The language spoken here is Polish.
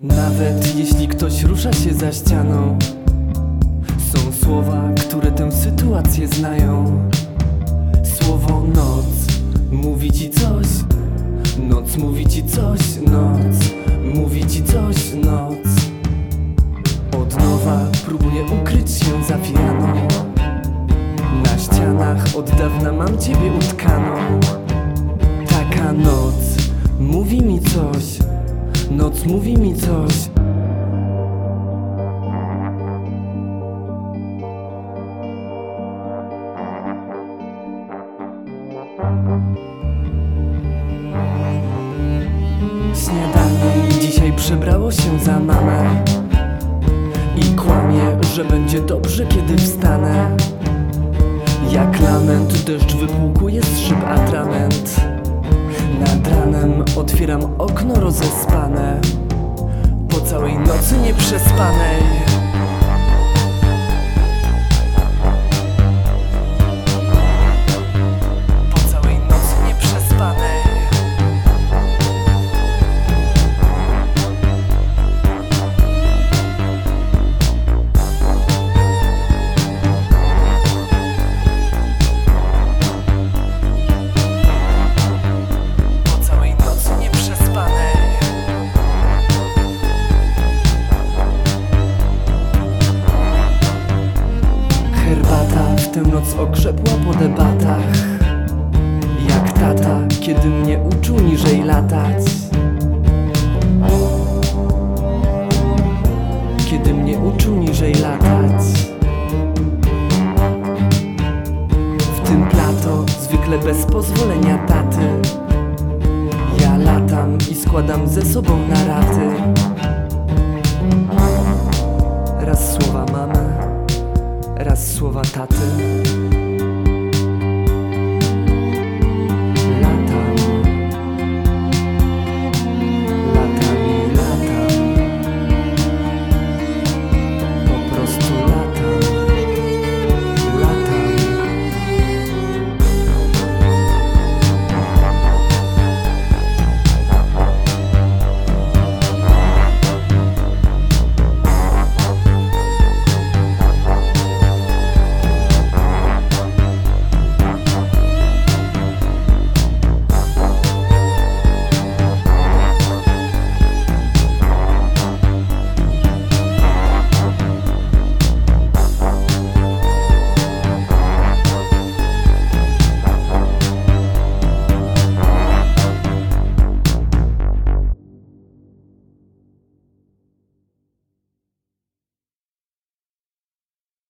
Nawet jeśli ktoś rusza się za ścianą Są słowa, które tę sytuację znają. Słowo noc mówi ci coś Noc mówi ci coś, noc mówi ci coś, noc. Od nowa próbuję ukryć się za pianą Na ścianach od dawna mam ciebie utkaną. Taka noc mówi mi coś Mówi mi coś. Śniadanie dzisiaj przebrało się za mamę I kłamie, że będzie dobrze kiedy wstanę. Jak lament deszcz wypłukuje z szyb atrament. Nad ranem otwieram okno rozespane całej nocy nieprzespanej noc okrzepła po debatach. Jak tata, kiedy mnie uczył niżej latać. Kiedy mnie uczył niżej latać. W tym plato, zwykle bez pozwolenia taty. Ja latam i składam ze sobą Krawatte.